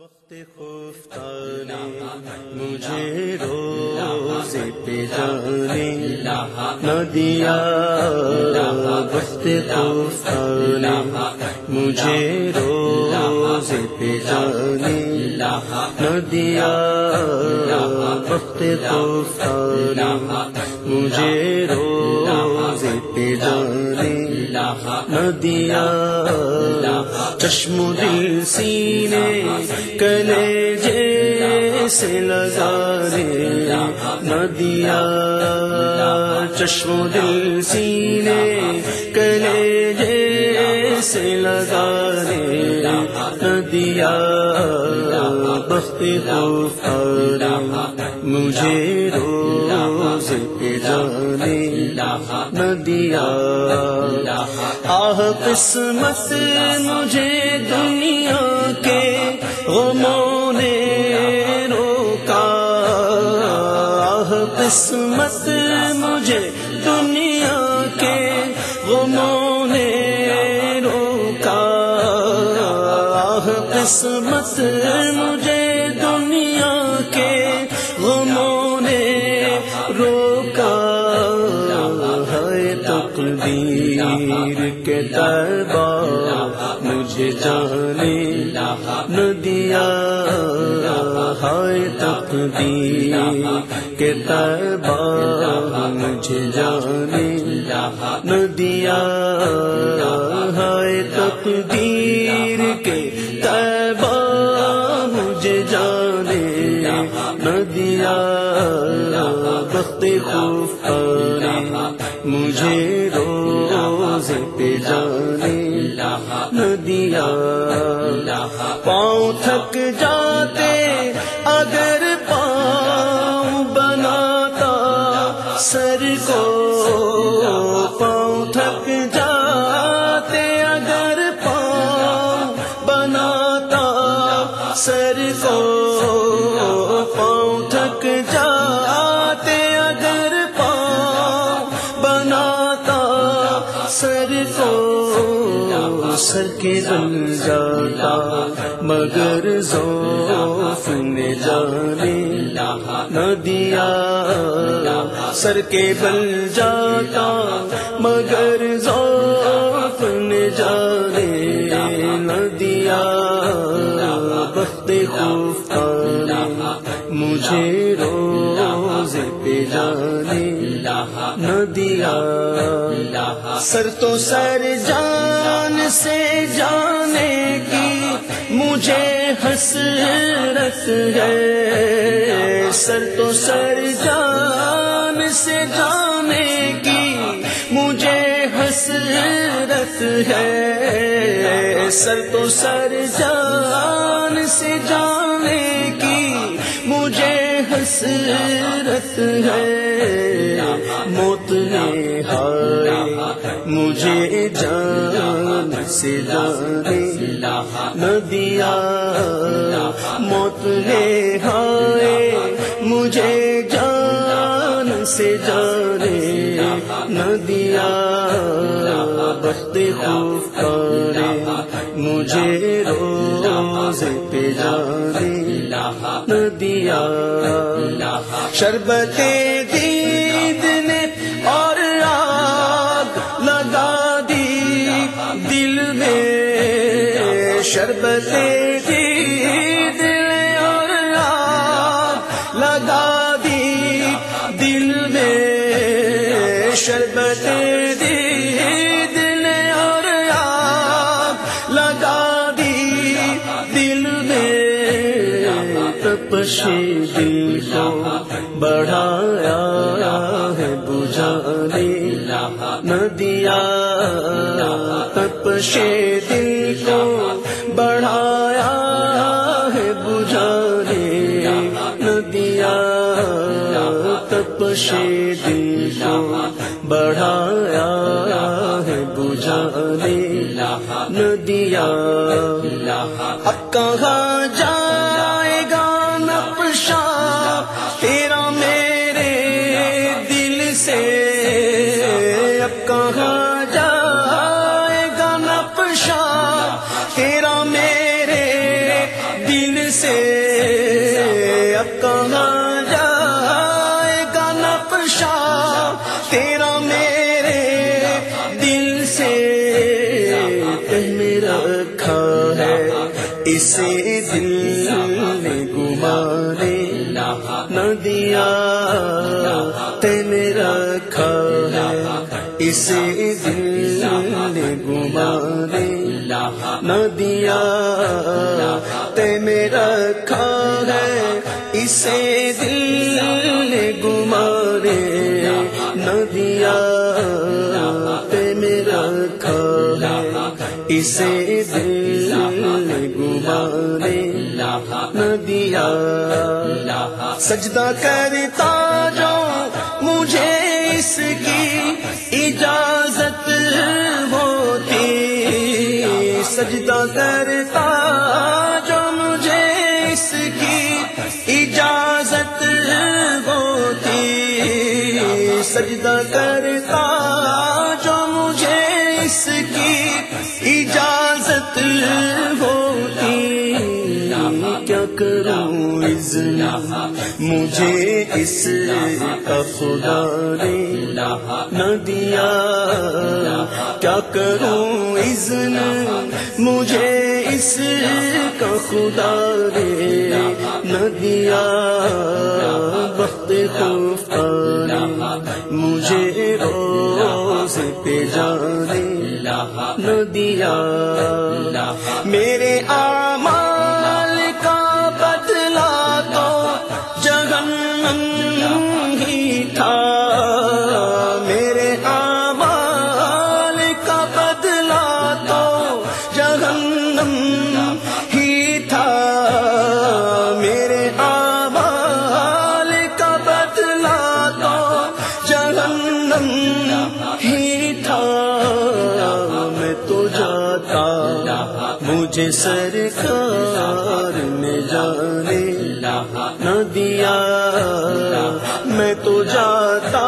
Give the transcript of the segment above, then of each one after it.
وقت مجھے روز پہ جانے نہ دیا وقت خفتانے مجھے روز پہ جانے نہ دیا وقت خفتانے مجھے روز پہ جانے نہ دیا چشم دل سینے، کلے جیسے لگانے نہ دیا چشم دل سینے، کلے جیسے لگانے نہ دیا بخت خوفارا مجھے روز پہ جانے نہ دیا آہ قسمت مجھے دنیا کے غموں نے روکا۔ قسمت مجھے تقدیر کے تربا مجھے جانے نہ دیا۔ ہے تقدیر کے تربا مجھے جانے نہ دیا۔ ہے تقدیر کے تربا مجھے جانے نہ دیا۔ وقت خوف مجھے تھک جاتے، اگر پاؤں بناتا، سر کو پاؤں تھک جاتے، اگر پاؤں بناتا، سر کو پاؤں تھک جاتے، اگر پاؤں بناتا، سر کو سر کے بن جاتا، مگر ذوف نے جانے نہ دیا۔ سر کے بل جاتا، مگر ذوف نے جانے نہ دیا۔ بخت خوف مجھے روز پہ جانے نہ دیا۔ سر تو سر جان سے جانے کی مجھے حسرت ہے۔ سر تو سر جان سے جانے کی مجھے حسرت ہے۔ سر تو سر جان سے جانے کی مجھے حسرت ہے۔ موت نے ہائے۔ مجھے جان سے جانے۔ نہ دیا موت نے ہائے۔ مجھے جان سے جانے۔ نہ دیا بخت خوف کرے مجھے روز پہ جانے۔ نہ دیا۔ شربت دید نے اور آگ لگا دی دل میں۔ شربت دید نے اور آگ لگا دی دل میں۔ شربت دید تپش دل کو بڑھایا ہے بجھانے نہ دیا تپش دل کو بڑھایا ہے بجھانے نہ دیا تپش دل کو بڑھایا ہے بجھانے نہ دیا اب کہاں دل رکھا ہے۔ اسے دل نے گمانے نہ دیا۔ تین رکھا ہے۔ اسے دل نے گمانے نہ دیا۔ تین رکھا ہے۔ اسے دل اسے دل گمانے نہ دیا سجدہ کرتا جو مجھے اس کی اجازت ہوتی۔ سجدہ کرتا جو مجھے اس کی اجازت ہوتی۔ سجدہ کرتا اجازت ہوتی کیا کروں اذن مجھے اس کا خدا نے نہ دیا۔ کیا کروں اذن مجھے اس کا خدا نے نہ دیا۔ وقت خوف مجھے روز پہ جانے دیا۔ میرے آمال سرکار نے جانے نہ دیا۔ میں تو جاتا،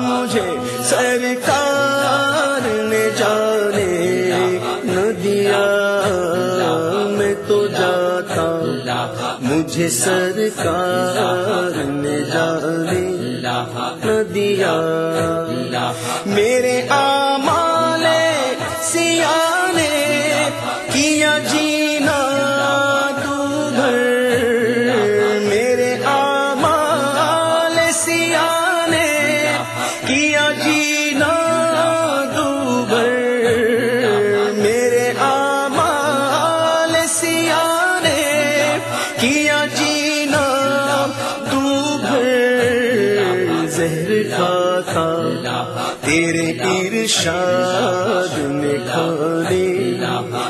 مجھے سرکار نے جانے نہ دیا۔ میں تو جاتا، مجھے سرکار نے جانے نہ دیا۔ میرے آمال سیاہ نے کیا جینا ارشاد نے کھانے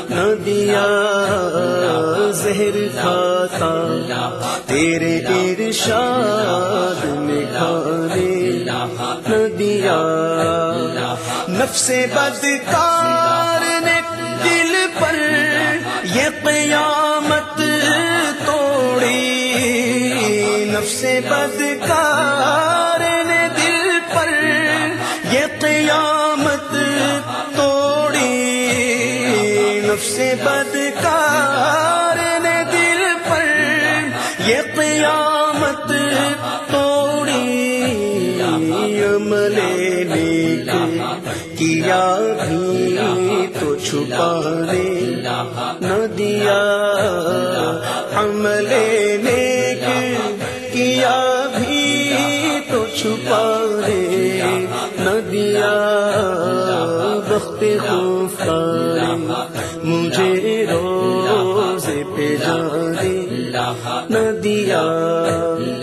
نہ دیا زہر کھاتا، تیرے ارشاد نے کھانے نہ دیا نفس بدکار نے دل پر یہ قیامت توڑی، نفس بدکار سے بدکار نے دل پر یہ قیامت توڑی، عمل نیک کیا بھی تو چھپانے نہ دیا، عمل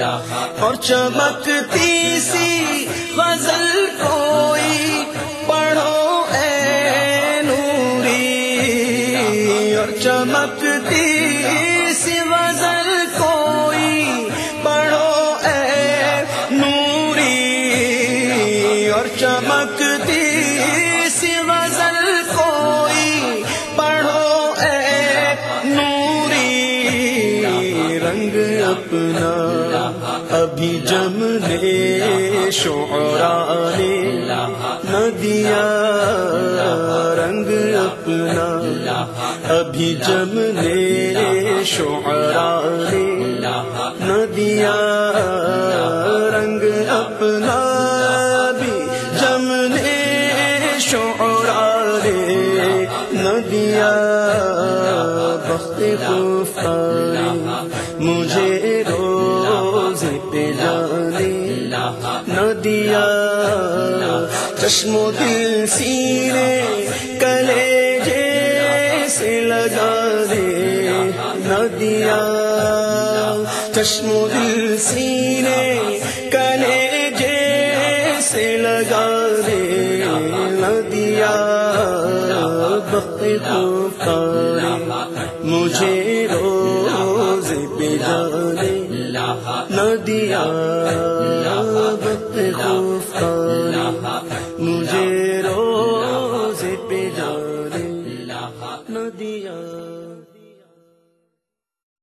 اور چمکتی سی غزل کوئی پڑھو اے نوری۔ اور چمکتی سی غزل کوئی پڑھو اے نوری۔ اور چمکتی سی غزل کوئی پڑھو اے نوری۔ رنگ اپنا ابھی جمنے شعرا نے نہ دیا رنگ اپنا۔ ابھی جمنے شعرا نے نہ دیا۔ ندیا چشم و دل سینے کلے جیسے لگا دے ندیا چشم و دل سینے کلے جیسے لگا دے ندیا بخت پکارے مجھے روز پہ جانے ندیا